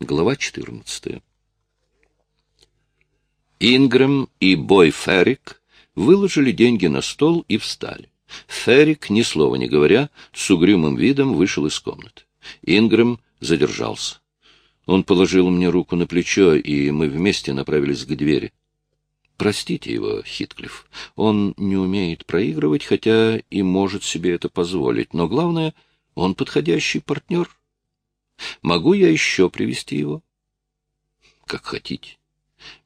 Глава 14. Ингрэм и Бой Феррик выложили деньги на стол и встали. Феррик, ни слова не говоря, с угрюмым видом вышел из комнаты. Ингрэм задержался. Он положил мне руку на плечо, и мы вместе направились к двери. Простите его, Хитклифф. Он не умеет проигрывать, хотя и может себе это позволить. Но главное, он подходящий партнер. Могу я еще привести его? Как хотите.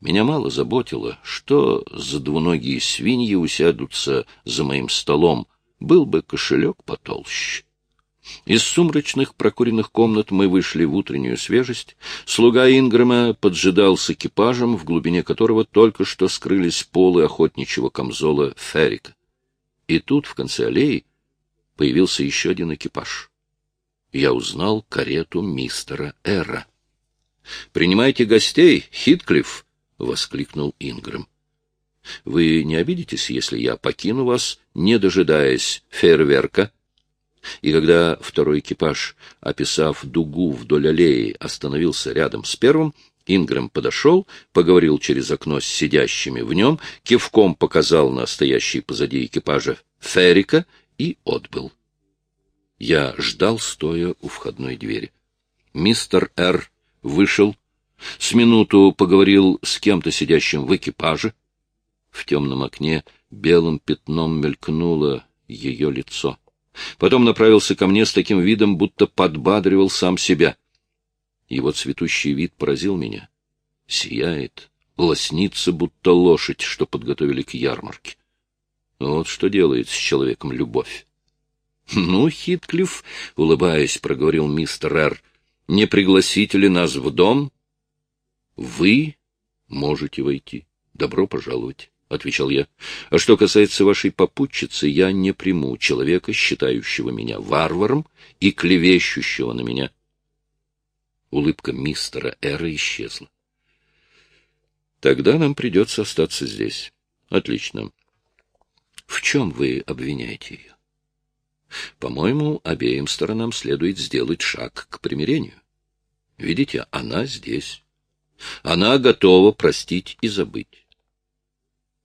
Меня мало заботило, что за двуногие свиньи усядутся за моим столом. Был бы кошелек потолще. Из сумрачных прокуренных комнат мы вышли в утреннюю свежесть. Слуга Ингрэма поджидал с экипажем, в глубине которого только что скрылись полы охотничьего камзола Феррика. И тут, в конце аллеи, появился еще один экипаж. Я узнал карету мистера Эра. — Принимайте гостей, Хитклифф! — воскликнул Ингрэм. — Вы не обидитесь, если я покину вас, не дожидаясь фейерверка? — и когда второй экипаж, описав дугу вдоль аллеи, остановился рядом с первым, Ингрэм подошел, поговорил через окно с сидящими в нем, кивком показал на стоящий позади экипажа Феррика и отбыл. Я ждал, стоя у входной двери. Мистер Р. вышел, с минуту поговорил с кем-то сидящим в экипаже. В темном окне белым пятном мелькнуло ее лицо. Потом направился ко мне с таким видом, будто подбадривал сам себя. Его цветущий вид поразил меня. Сияет, лоснится, будто лошадь, что подготовили к ярмарке. Вот что делает с человеком любовь. — Ну, Хитклифф, — улыбаясь, проговорил мистер Р., — не пригласите ли нас в дом? — Вы можете войти. Добро пожаловать. — отвечал я. — А что касается вашей попутчицы, я не приму человека, считающего меня варваром и клевещущего на меня. Улыбка мистера Эра исчезла. — Тогда нам придется остаться здесь. — Отлично. — В чем вы обвиняете ее? — По-моему, обеим сторонам следует сделать шаг к примирению. Видите, она здесь. Она готова простить и забыть.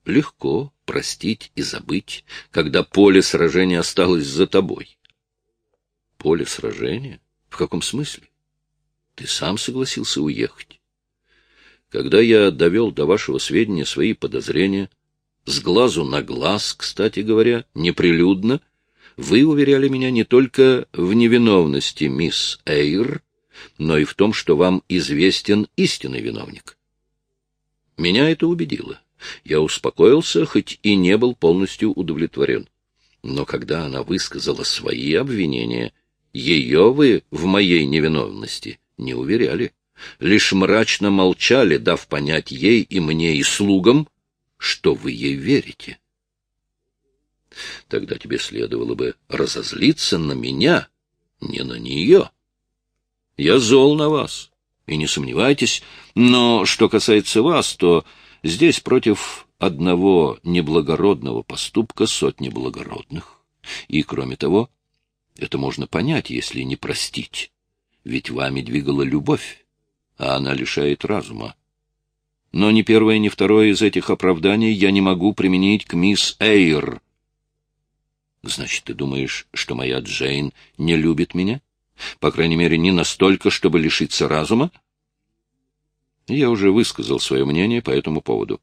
Легко простить и забыть, когда поле сражения осталось за тобой. Поле сражения? В каком смысле? Ты сам согласился уехать. Когда я довел до вашего сведения свои подозрения, с глазу на глаз, кстати говоря, неприлюдно, вы уверяли меня не только в невиновности мисс Эйр, но и в том, что вам известен истинный виновник. Меня это убедило. Я успокоился, хоть и не был полностью удовлетворен. Но когда она высказала свои обвинения, ее вы в моей невиновности не уверяли. Лишь мрачно молчали, дав понять ей и мне, и слугам, что вы ей верите. Тогда тебе следовало бы разозлиться на меня, не на нее. Я зол на вас, и не сомневайтесь, но что касается вас, то Здесь против одного неблагородного поступка сотни благородных. И, кроме того, это можно понять, если не простить. Ведь вами двигала любовь, а она лишает разума. Но ни первое, ни второе из этих оправданий я не могу применить к мисс Эйр. Значит, ты думаешь, что моя Джейн не любит меня? По крайней мере, не настолько, чтобы лишиться разума? Я уже высказал свое мнение по этому поводу.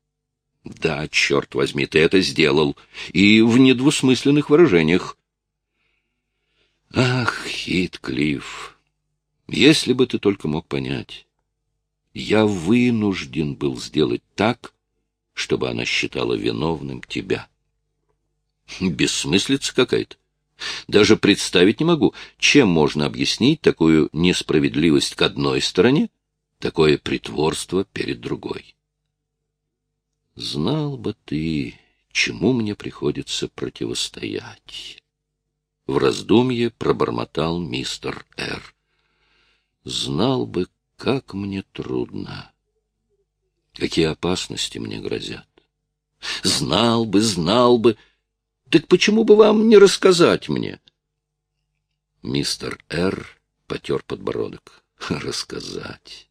Да, черт возьми, ты это сделал, и в недвусмысленных выражениях. Ах, Хитклифф, если бы ты только мог понять. Я вынужден был сделать так, чтобы она считала виновным тебя. Бессмыслица какая-то. Даже представить не могу, чем можно объяснить такую несправедливость к одной стороне, такое притворство перед другой. Знал бы ты, чему мне приходится противостоять. В раздумье пробормотал мистер Р. Знал бы, как мне трудно. Какие опасности мне грозят. Знал бы, знал бы. Так почему бы вам не рассказать мне? Мистер Р. потер подбородок. Рассказать.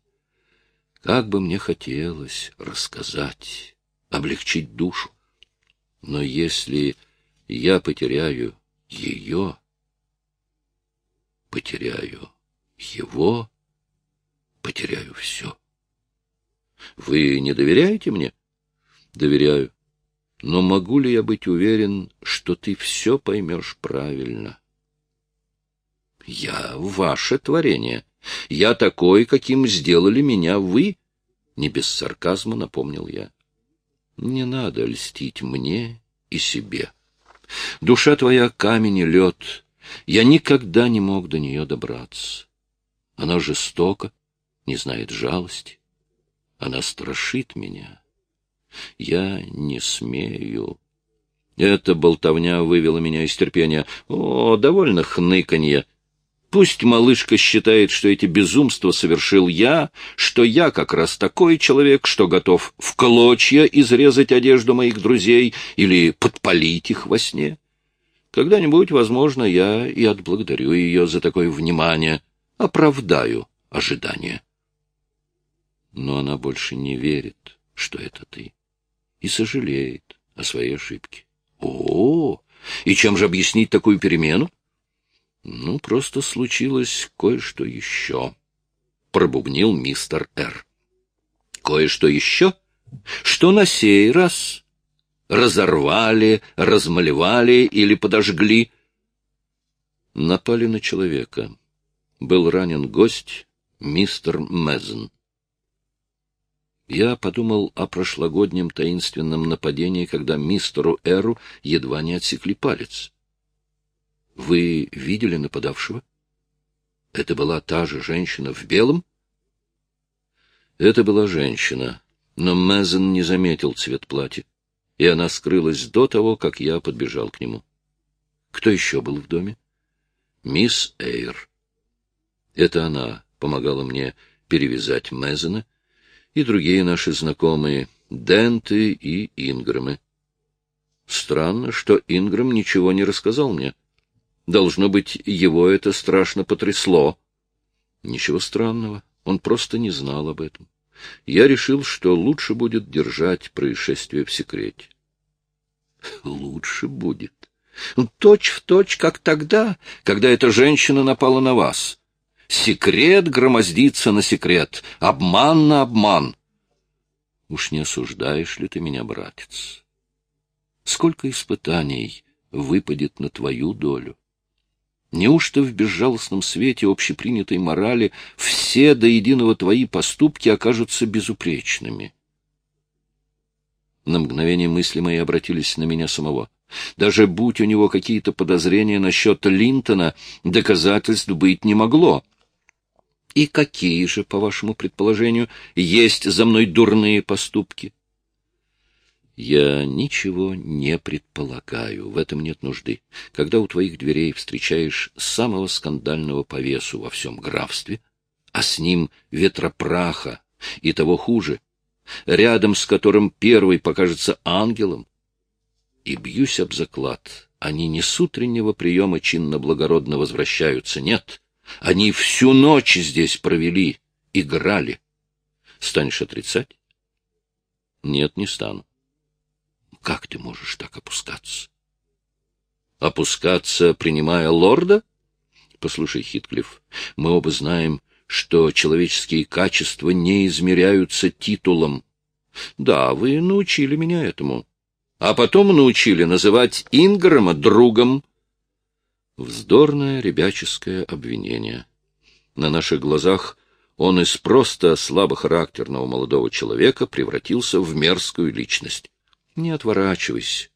Как бы мне хотелось рассказать, облегчить душу. Но если я потеряю ее, потеряю его, потеряю все. Вы не доверяете мне? Доверяю. Но могу ли я быть уверен, что ты все поймешь правильно? Я ваше творение. Я такой, каким сделали меня вы. Не без сарказма напомнил я. Не надо льстить мне и себе. Душа твоя камень и лед. Я никогда не мог до нее добраться. Она жестока, не знает жалости. Она страшит меня. Я не смею. Эта болтовня вывела меня из терпения. О, довольно хныканье. Пусть малышка считает, что эти безумства совершил я, что я как раз такой человек, что готов в клочья изрезать одежду моих друзей или подпалить их во сне. Когда-нибудь, возможно, я и отблагодарю ее за такое внимание, оправдаю ожидания. Но она больше не верит, что это ты, и сожалеет о своей ошибке. О, и чем же объяснить такую перемену? Ну, просто случилось кое-что еще, — пробубнил мистер Р. Кое-что еще? Что на сей раз? Разорвали, размалевали или подожгли? Напали на человека. Был ранен гость, мистер Мезн. Я подумал о прошлогоднем таинственном нападении, когда мистеру Эру едва не отсекли палец. Вы видели нападавшего? Это была та же женщина в белом? Это была женщина, но Мезен не заметил цвет платья, и она скрылась до того, как я подбежал к нему. Кто еще был в доме? Мисс Эйр. Это она помогала мне перевязать Мезена и другие наши знакомые, Денты и Инграмы. Странно, что Инграм ничего не рассказал мне. Должно быть, его это страшно потрясло. Ничего странного, он просто не знал об этом. Я решил, что лучше будет держать происшествие в секрете. Лучше будет. Точь в точь, как тогда, когда эта женщина напала на вас. Секрет громоздится на секрет, обман на обман. Уж не осуждаешь ли ты меня, братец? Сколько испытаний выпадет на твою долю? Неужто в безжалостном свете общепринятой морали все до единого твои поступки окажутся безупречными? На мгновение мысли мои обратились на меня самого. Даже будь у него какие-то подозрения насчет Линтона, доказательств быть не могло. И какие же, по вашему предположению, есть за мной дурные поступки? Я ничего не предполагаю, в этом нет нужды. Когда у твоих дверей встречаешь самого скандального повесу во всем графстве, а с ним ветропраха и того хуже, рядом с которым первый покажется ангелом, и бьюсь об заклад, они не с утреннего приема чинно-благородно возвращаются, нет, они всю ночь здесь провели, играли. Станешь отрицать? Нет, не стану. Как ты можешь так опускаться? Опускаться, принимая лорда? Послушай, Хитклифф, мы оба знаем, что человеческие качества не измеряются титулом. Да, вы научили меня этому. А потом научили называть Инграма другом. Вздорное ребяческое обвинение. На наших глазах он из просто слабохарактерного молодого человека превратился в мерзкую личность. Не отворачивайся.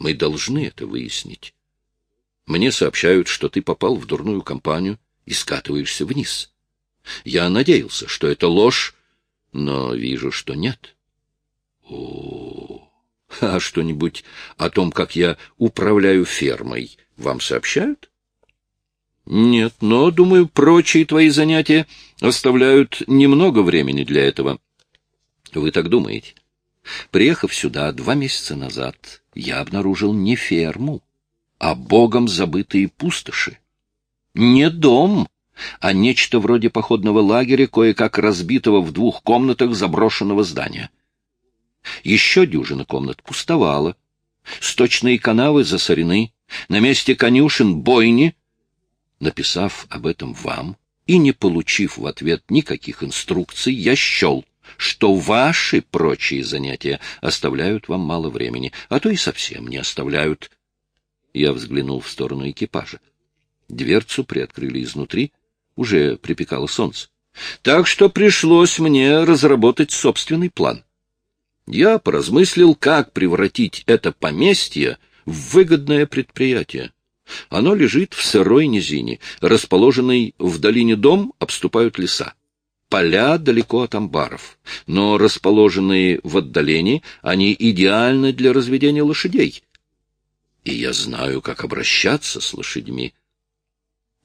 Мы должны это выяснить. Мне сообщают, что ты попал в дурную компанию и скатываешься вниз. Я надеялся, что это ложь, но вижу, что нет. О, а что-нибудь о том, как я управляю фермой, вам сообщают? Нет, но, думаю, прочие твои занятия оставляют немного времени для этого. Вы так думаете? Приехав сюда два месяца назад, я обнаружил не ферму, а богом забытые пустоши. Не дом, а нечто вроде походного лагеря, кое-как разбитого в двух комнатах заброшенного здания. Еще дюжина комнат пустовала. Сточные канавы засорены, на месте конюшен бойни. Написав об этом вам и не получив в ответ никаких инструкций, я счел, что ваши прочие занятия оставляют вам мало времени, а то и совсем не оставляют. Я взглянул в сторону экипажа. Дверцу приоткрыли изнутри, уже припекало солнце. Так что пришлось мне разработать собственный план. Я поразмыслил, как превратить это поместье выгодное предприятие. Оно лежит в сырой низине, расположенный в долине дом обступают леса. Поля далеко от амбаров, но расположенные в отдалении, они идеальны для разведения лошадей. И я знаю, как обращаться с лошадьми.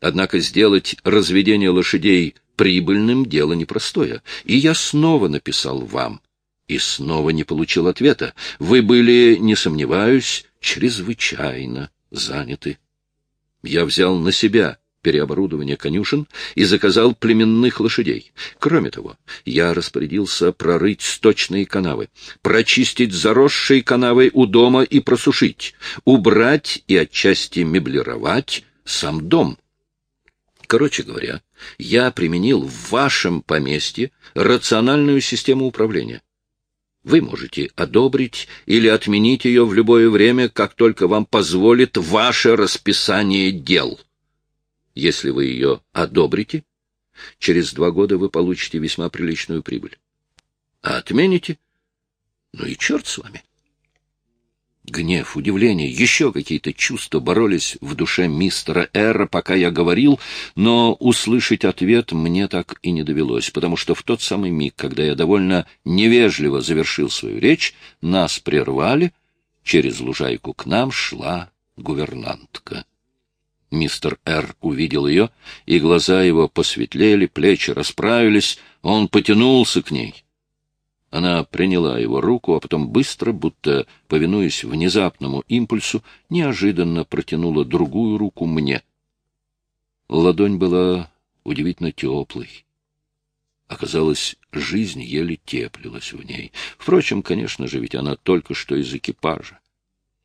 Однако сделать разведение лошадей прибыльным — дело непростое, и я снова написал вам. И снова не получил ответа. Вы были, не сомневаюсь, чрезвычайно заняты. Я взял на себя переоборудование конюшен и заказал племенных лошадей. Кроме того, я распорядился прорыть сточные канавы, прочистить заросшие канавы у дома и просушить, убрать и отчасти меблировать сам дом. Короче говоря, я применил в вашем поместье рациональную систему управления. Вы можете одобрить или отменить ее в любое время, как только вам позволит ваше расписание дел. Если вы ее одобрите, через два года вы получите весьма приличную прибыль. А отмените? Ну и черт с вами. Гнев, удивление, еще какие-то чувства боролись в душе мистера Эра, пока я говорил, но услышать ответ мне так и не довелось, потому что в тот самый миг, когда я довольно невежливо завершил свою речь, нас прервали, через лужайку к нам шла гувернантка. Мистер Р. увидел ее, и глаза его посветлели, плечи расправились, он потянулся к ней. Она приняла его руку, а потом быстро, будто повинуясь внезапному импульсу, неожиданно протянула другую руку мне. Ладонь была удивительно теплой. Оказалось, жизнь еле теплилась в ней. Впрочем, конечно же, ведь она только что из экипажа.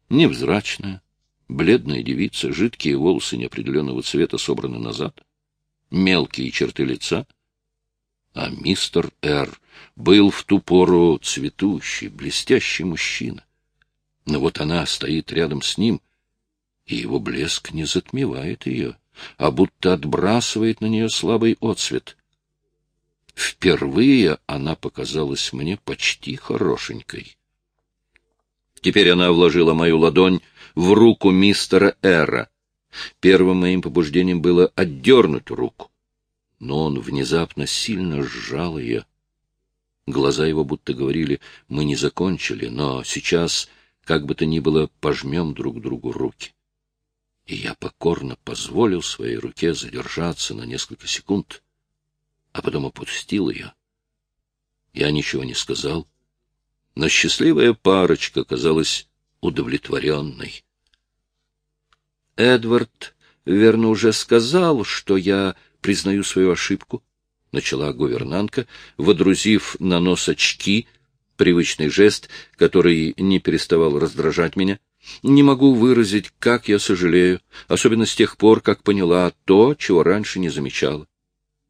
Невзрачная, бледная девица, жидкие волосы неопределенного цвета собраны назад, мелкие черты лица — а мистер Р. был в ту пору цветущий, блестящий мужчина. Но вот она стоит рядом с ним, и его блеск не затмевает ее, а будто отбрасывает на нее слабый отсвет. Впервые она показалась мне почти хорошенькой. Теперь она вложила мою ладонь в руку мистера Эра. Первым моим побуждением было отдернуть руку но он внезапно сильно сжал ее. Глаза его будто говорили, мы не закончили, но сейчас, как бы то ни было, пожмем друг другу руки. И я покорно позволил своей руке задержаться на несколько секунд, а потом опустил ее. Я ничего не сказал, но счастливая парочка казалась удовлетворенной. Эдвард, верно, уже сказал, что я признаю свою ошибку, — начала гувернантка, водрузив на нос очки, привычный жест, который не переставал раздражать меня. Не могу выразить, как я сожалею, особенно с тех пор, как поняла то, чего раньше не замечала.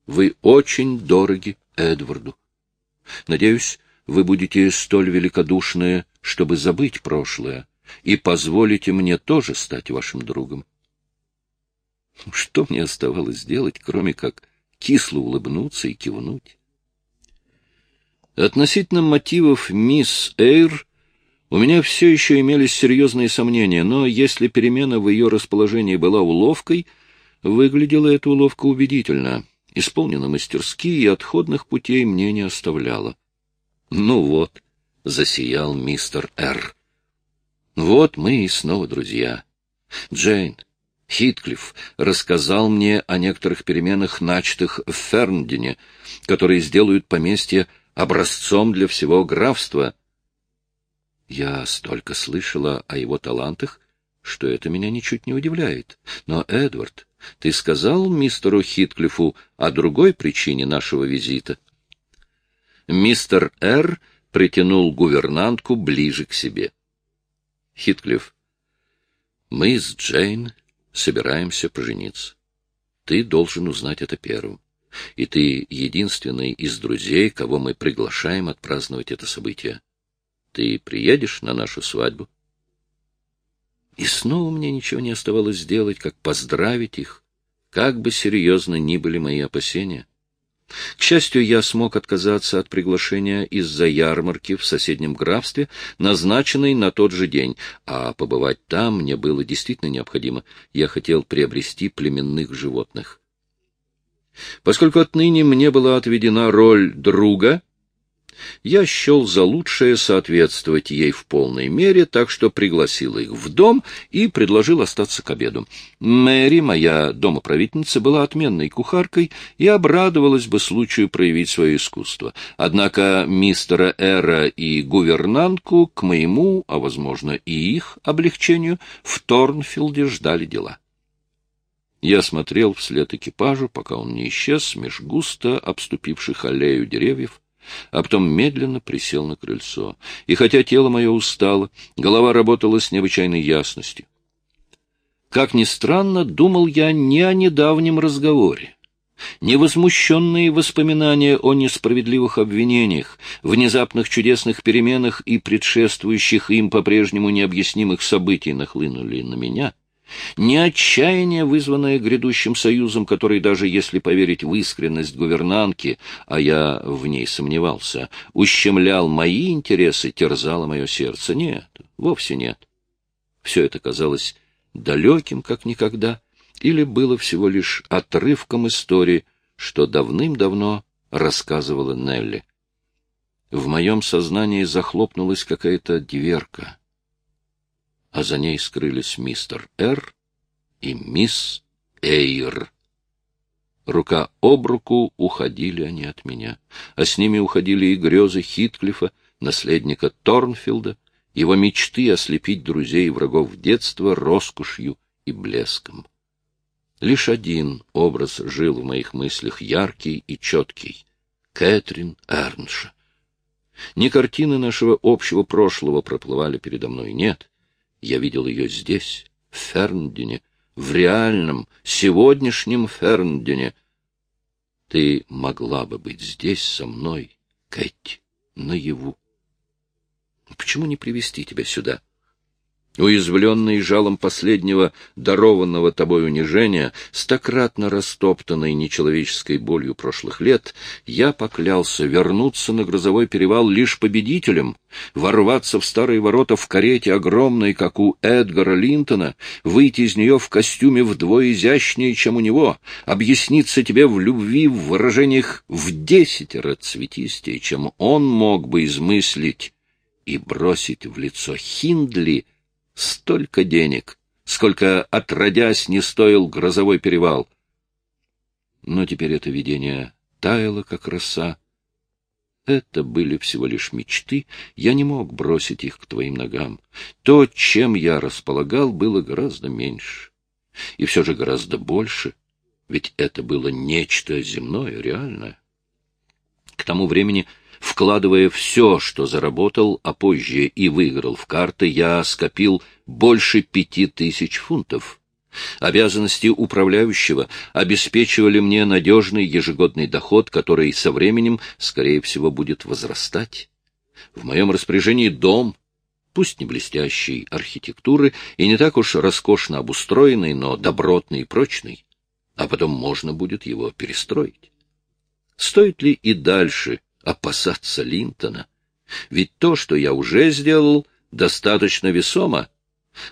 Вы очень дороги Эдварду. Надеюсь, вы будете столь великодушны, чтобы забыть прошлое, и позволите мне тоже стать вашим другом. Что мне оставалось делать, кроме как кисло улыбнуться и кивнуть? Относительно мотивов мисс Эйр у меня все еще имелись серьезные сомнения, но если перемена в ее расположении была уловкой, выглядела эта уловка убедительно, исполнена мастерски и отходных путей мне не оставляла. Ну вот, засиял мистер Р. Вот мы и снова друзья. Джейн, Хитклифф рассказал мне о некоторых переменах, начатых в Ферндине, которые сделают поместье образцом для всего графства. Я столько слышала о его талантах, что это меня ничуть не удивляет. Но, Эдвард, Ты сказал мистеру Хитклифу о другой причине нашего визита? Мистер Р. притянул гувернантку ближе к себе. Хитклифф, мы с Джейн собираемся пожениться. Ты должен узнать это первым. И ты единственный из друзей, кого мы приглашаем отпраздновать это событие. Ты приедешь на нашу свадьбу? И снова мне ничего не оставалось сделать, как поздравить их, как бы серьезно ни были мои опасения. К счастью, я смог отказаться от приглашения из-за ярмарки в соседнем графстве, назначенной на тот же день, а побывать там мне было действительно необходимо. Я хотел приобрести племенных животных. Поскольку отныне мне была отведена роль друга, я счел за лучшее соответствовать ей в полной мере, так что пригласил их в дом и предложил остаться к обеду. Мэри, моя домоправительница, была отменной кухаркой и обрадовалась бы случаю проявить свое искусство. Однако мистера Эра и гувернантку к моему, а, возможно, и их облегчению, в Торнфилде ждали дела. Я смотрел вслед экипажу, пока он не исчез меж густо обступивших аллею деревьев, а потом медленно присел на крыльцо. И хотя тело мое устало, голова работала с необычайной ясностью. Как ни странно, думал я не о недавнем разговоре. Невозмущенные воспоминания о несправедливых обвинениях, внезапных чудесных переменах и предшествующих им по-прежнему необъяснимых событий нахлынули на меня — не отчаяние, вызванное грядущим союзом, который, даже если поверить в искренность гувернантки, а я в ней сомневался, ущемлял мои интересы, терзало мое сердце. Нет, вовсе нет. Все это казалось далеким, как никогда, или было всего лишь отрывком истории, что давным-давно рассказывала Нелли. В моем сознании захлопнулась какая-то дверка — а за ней скрылись мистер Р. и мисс Эйр. Рука об руку уходили они от меня, а с ними уходили и грезы Хитклифа, наследника Торнфилда, его мечты ослепить друзей и врагов детства роскошью и блеском. Лишь один образ жил в моих мыслях, яркий и четкий — Кэтрин Эрнша. Не картины нашего общего прошлого проплывали передо мной, нет. Я видел ее здесь, в Ферндине, в реальном, сегодняшнем Ферндине. Ты могла бы быть здесь со мной, Кэти, наяву. Почему не привести тебя сюда? — Уязвленный жалом последнего, дарованного тобой унижения, стократно растоптанной нечеловеческой болью прошлых лет, я поклялся вернуться на грозовой перевал лишь победителем, ворваться в старые ворота в карете огромной, как у Эдгара Линтона, выйти из нее в костюме вдвое изящнее, чем у него, объясниться тебе в любви в выражениях в десятеро цветистее, чем он мог бы измыслить, и бросить в лицо Хиндли — Столько денег, сколько отродясь не стоил грозовой перевал. Но теперь это видение таяло, как роса. Это были всего лишь мечты, я не мог бросить их к твоим ногам. То, чем я располагал, было гораздо меньше. И все же гораздо больше, ведь это было нечто земное, реальное. К тому времени Вкладывая все, что заработал, а позже и выиграл в карты, я скопил больше пяти тысяч фунтов. Обязанности управляющего обеспечивали мне надежный ежегодный доход, который со временем, скорее всего, будет возрастать. В моем распоряжении дом, пусть не блестящей архитектуры и не так уж роскошно обустроенный, но добротный и прочный, а потом можно будет его перестроить. Стоит ли и дальше опасаться Линтона. Ведь то, что я уже сделал, достаточно весомо.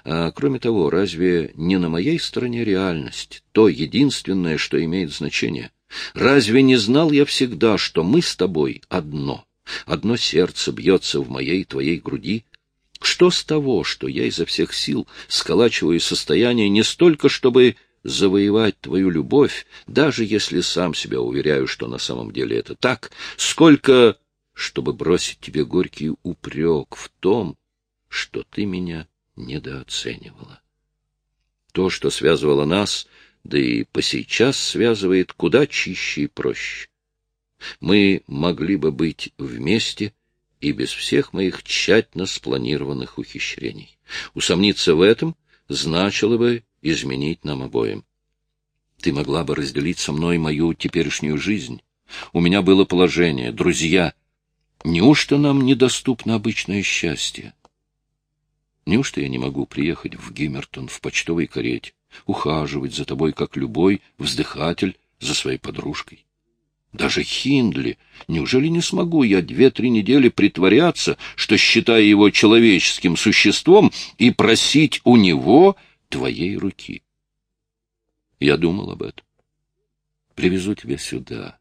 А кроме того, разве не на моей стороне реальность, то единственное, что имеет значение? Разве не знал я всегда, что мы с тобой одно? Одно сердце бьется в моей твоей груди. Что с того, что я изо всех сил сколачиваю состояние не столько, чтобы завоевать твою любовь, даже если сам себя уверяю, что на самом деле это так, сколько, чтобы бросить тебе горький упрек в том, что ты меня недооценивала. То, что связывало нас, да и по сейчас связывает куда чище и проще. Мы могли бы быть вместе и без всех моих тщательно спланированных ухищрений. Усомниться в этом значило бы изменить нам обоим. Ты могла бы разделить со мной мою теперешнюю жизнь. У меня было положение, друзья. Неужто нам недоступно обычное счастье? Неужто я не могу приехать в Гиммертон в почтовой карете, ухаживать за тобой, как любой вздыхатель за своей подружкой? Даже Хиндли, неужели не смогу я две-три недели притворяться, что считаю его человеческим существом, и просить у него твоей руки? Я думал об этом. Привезу тебя сюда.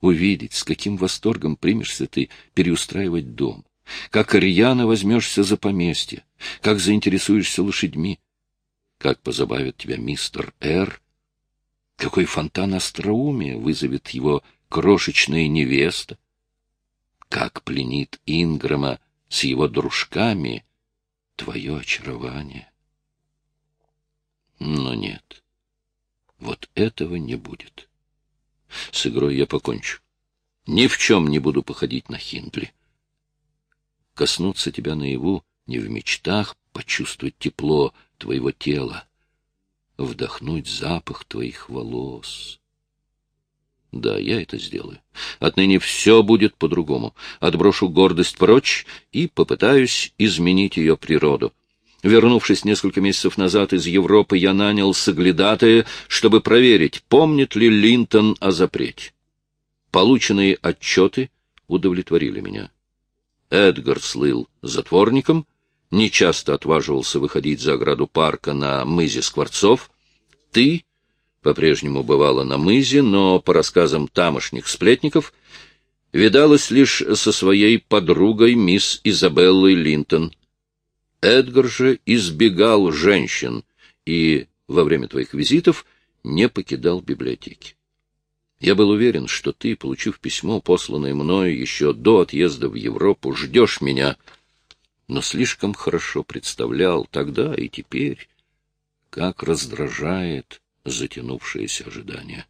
Увидеть, с каким восторгом примешься ты переустраивать дом, как рьяно возьмешься за поместье, как заинтересуешься лошадьми, как позабавит тебя мистер Р., какой фонтан остроумия вызовет его крошечная невеста, как пленит Инграма с его дружками твое очарование. Но нет. Вот этого не будет. С игрой я покончу. Ни в чем не буду походить на Хиндли. Коснуться тебя наяву, не в мечтах, почувствовать тепло твоего тела, вдохнуть запах твоих волос. Да, я это сделаю. Отныне все будет по-другому. Отброшу гордость прочь и попытаюсь изменить ее природу. Вернувшись несколько месяцев назад из Европы, я нанял соглядатая, чтобы проверить, помнит ли Линтон о запрете. Полученные отчеты удовлетворили меня. Эдгар слыл затворником, нечасто отваживался выходить за ограду парка на мызе Скворцов. Ты по-прежнему бывала на мызе, но, по рассказам тамошних сплетников, видалась лишь со своей подругой мисс Изабеллой Линтон — Эдгар же избегал женщин и во время твоих визитов не покидал библиотеки. Я был уверен, что ты, получив письмо, посланное мною еще до отъезда в Европу, ждешь меня, но слишком хорошо представлял тогда и теперь, как раздражает затянувшееся ожидание.